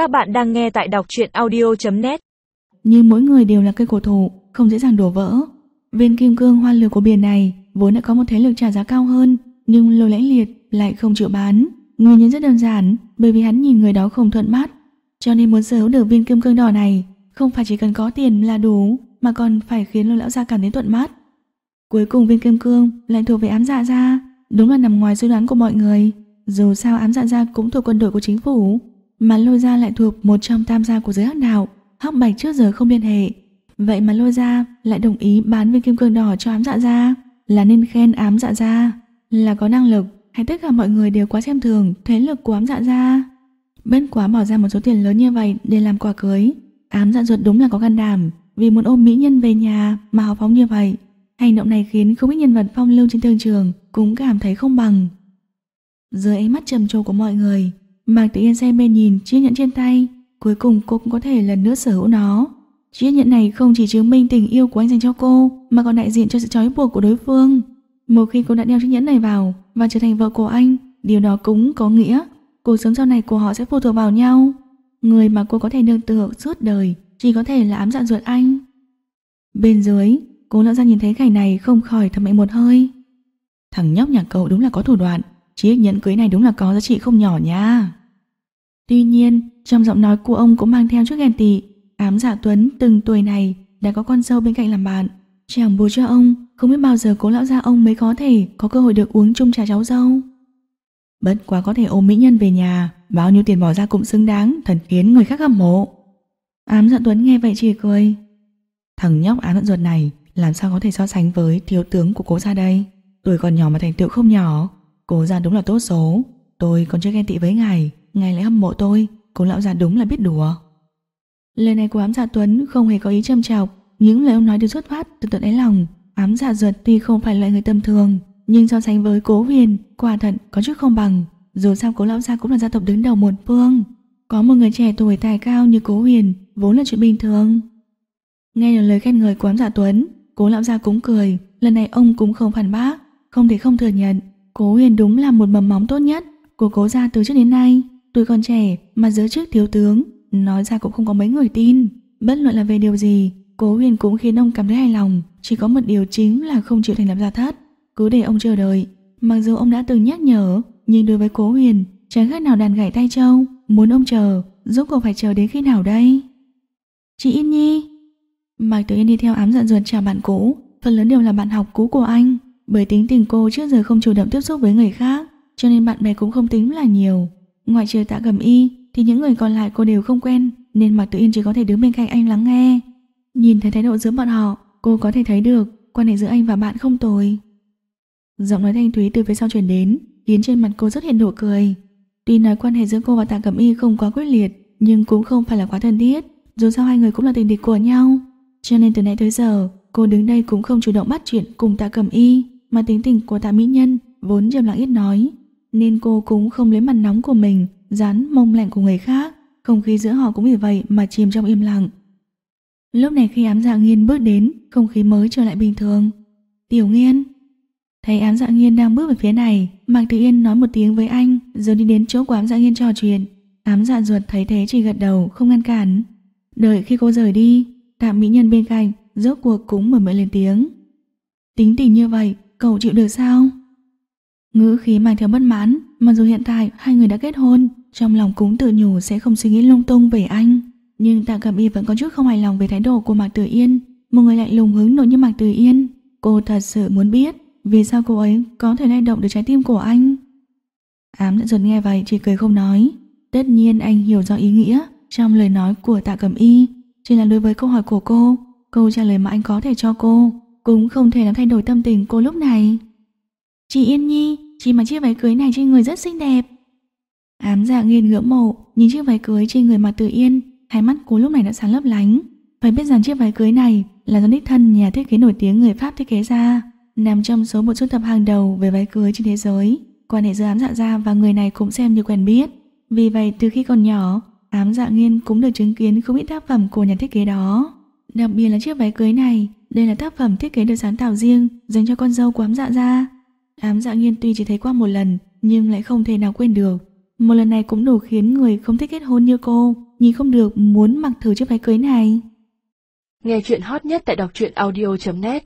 Các bạn đang nghe tại đọc truyện audio.net như mỗi người đều là cây cổ thụ, không dễ dàng đổ vỡ. Viên kim cương hoa lửa của biển này vốn đã có một thế lực trả giá cao hơn, nhưng lôi lãnh liệt lại không chịu bán. Nguyên nhân rất đơn giản, bởi vì hắn nhìn người đó không thuận mắt. Cho nên muốn sở hữu được viên kim cương đỏ này, không phải chỉ cần có tiền là đủ, mà còn phải khiến lôi lão gia cảm thấy thuận mắt. Cuối cùng viên kim cương lại thuộc về ám dạ gia, đúng là nằm ngoài suy đoán của mọi người. Dù sao ám dạ gia cũng thuộc quân đội của chính phủ, mà lôi gia lại thuộc một trong tam gia của giới hắc đạo, hắc bạch trước giờ không liên hệ. Vậy mà lôi gia lại đồng ý bán viên kim cương đỏ cho ám dạ gia, là nên khen ám dạ gia, là có năng lực, hay tất cả mọi người đều quá xem thường thế lực của ám dạ gia. bên quá bỏ ra một số tiền lớn như vậy để làm quà cưới, ám dạ ruột đúng là có gan đảm, vì muốn ôm mỹ nhân về nhà mà hào phóng như vậy. Hành động này khiến không ít nhân vật phong lưu trên thương trường cũng cảm thấy không bằng. Dưới ánh mắt trầm trồ của mọi người, Mạc Tử Yên say bên nhìn chiếc nhẫn trên tay, cuối cùng cô cũng có thể lần nữa sở hữu nó. Chiếc nhẫn này không chỉ chứng minh tình yêu của anh dành cho cô, mà còn đại diện cho sự trói buộc của đối phương. Một khi cô đã đeo chiếc nhẫn này vào và trở thành vợ của anh, điều đó cũng có nghĩa cuộc sống sau này của họ sẽ phụ thuộc vào nhau. Người mà cô có thể nương tựa suốt đời chỉ có thể là ám dạ ruột anh. Bên dưới, cô lão ra nhìn thấy cảnh này không khỏi thầm mạnh một hơi. Thằng nhóc nhà cậu đúng là có thủ đoạn, chiếc nhẫn cưới này đúng là có giá trị không nhỏ nha. Tuy nhiên, trong giọng nói của ông cũng mang theo chút ghen tị. Ám giả Tuấn từng tuổi này đã có con dâu bên cạnh làm bạn. Chẳng bố cho ông, không biết bao giờ cố lão gia ông mới có thể có cơ hội được uống chung trà cháu dâu. Bất quá có thể ôm mỹ nhân về nhà, bao nhiêu tiền bỏ ra cũng xứng đáng, thần khiến người khác hâm mộ. Ám dạ Tuấn nghe vậy chỉ cười. Thằng nhóc ám dạ ruột này làm sao có thể so sánh với thiếu tướng của cố gia đây? Tuổi còn nhỏ mà thành tựu không nhỏ, cố gia đúng là tốt số. Tôi còn chưa ghen tị với ngài, ngài lại hâm mộ tôi, cố lão già đúng là biết đùa. Lời này của ám giả Tuấn không hề có ý châm chọc, những lời ông nói đều xuất phát từ tận đáy lòng. Ám giả Duật tuy không phải loại người tầm thường, nhưng so sánh với cố huyền, quả thật có chút không bằng. Dù sao cố lão gia cũng là gia tộc đứng đầu một phương. Có một người trẻ tuổi tài cao như cố huyền, vốn là chuyện bình thường. Nghe được lời khen ngợi của ám giả Tuấn, cố lão gia cũng cười, lần này ông cũng không phản bác, không thể không thừa nhận. Cố huyền đúng là một mầm móng tốt nhất của cố gia từ trước đến nay. Tuổi còn trẻ mà giới chức thiếu tướng, nói ra cũng không có mấy người tin. Bất luận là về điều gì, cố huyền cũng khiến ông cảm thấy hài lòng. Chỉ có một điều chính là không chịu thành lập gia thất. Cứ để ông chờ đợi. Mặc dù ông đã từng nhắc nhở, nhưng đối với cố huyền, chẳng khác nào đàn gảy tay trâu. Muốn ông chờ, rốt cuộc phải chờ đến khi nào đây? Chị Yên Nhi Mạch Tử Yên đi theo ám dặn ruột chào bạn cũ Phần lớn đều là bạn học cũ của anh Bởi tính tình cô trước giờ không chủ động tiếp xúc với người khác Cho nên bạn bè cũng không tính là nhiều Ngoại trừ tạ cầm y, Thì những người còn lại cô đều không quen, Nên Mạc Tử Yên chỉ có thể đứng bên cạnh anh lắng nghe. Nhìn thấy thái độ giữa bọn họ, Cô có thể thấy được quan hệ giữa anh và bạn không tồi. Giọng nói thanh thúy từ phía sau truyền đến, Khiến trên mặt cô rất hiện nụ cười. Tuy nói quan hệ giữa cô và tạ cầm y không quá quyết liệt, Nhưng cũng không phải là quá thân thiết, Dù sao hai người cũng là tình địch của nhau. Cho nên từ nãy tới giờ, Cô đứng đây cũng không chủ động bắt chuyện cùng tạ cầm y, Mà tính tình của tạ mỹ nhân Vốn trầm lặng ít nói. Nên cô cũng không lấy mặt nóng của mình, Dán mông lạnh của người khác. Không khí giữa họ cũng vì vậy mà chìm trong im lặng. Lúc này khi ám dạ nghiên bước đến, Không khí mới trở lại bình thường. Tiểu nghiên. Thấy ám dạ nghiên đang bước về phía này, Mạc Thị Yên nói một tiếng với anh, Rồi đi đến chỗ của ám dạ nghiên trò chuyện. Ám dạ ruột thấy thế chỉ gật đầu, không ngăn cản. Đợi khi cô rời đi Tạm mỹ nhân bên cạnh, Rốt cuộc cũng mở miệng lên tiếng. Tính tình như vậy, cậu chịu được sao? Ngữ khí mang theo bất mãn, Mặc dù hiện tại hai người đã kết hôn, Trong lòng cũng tự nhủ sẽ không suy nghĩ lung tung về anh. Nhưng Tạ Cẩm Y vẫn có chút không hài lòng về thái độ của Mạc Tử Yên. Một người lại lùng hứng nổi như Mạc Tử Yên. Cô thật sự muốn biết Vì sao cô ấy có thể lay động được trái tim của anh. Ám đã dần nghe vậy, chỉ cười không nói. Tất nhiên anh hiểu rõ ý nghĩa Trong lời nói của Tạ Cẩm Y. Chỉ là đối với câu hỏi của cô, Câu trả lời mà anh có thể cho cô Cũng không thể làm thay đổi tâm tình cô lúc này. Chị Yên Nhi, Chị mặc chiếc váy cưới này trên người rất xinh đẹp. Ám dạ nghiền ngưỡng mộ, Nhìn chiếc váy cưới trên người mặt tự Yên Hai mắt cô lúc này đã sáng lấp lánh. Phải biết rằng chiếc váy cưới này Là do đích thân nhà thiết kế nổi tiếng người Pháp thiết kế ra, Nằm trong số một sưu tập hàng đầu Về váy cưới trên thế giới. Quan hệ giữa ám dạ gia và người này cũng xem như quen biết. Vì vậy, từ khi còn nhỏ, Ám dạ nghiên cũng được chứng kiến không ít tác phẩm của nhà thiết kế đó. Đặc biệt là chiếc váy cưới này, Đây là tác phẩm thiết kế được sáng tạo riêng Dành cho con dâu của ám dạ gia. Ám dạ nghiên tuy chỉ thấy qua một lần, Nhưng lại không thể nào quên được Một lần này cũng đủ khiến người không thích kết hôn như cô, nhìn không được muốn mặc thử chiếc váy cưới này. Nghe chuyện hot nhất tại đọc truyện audio.net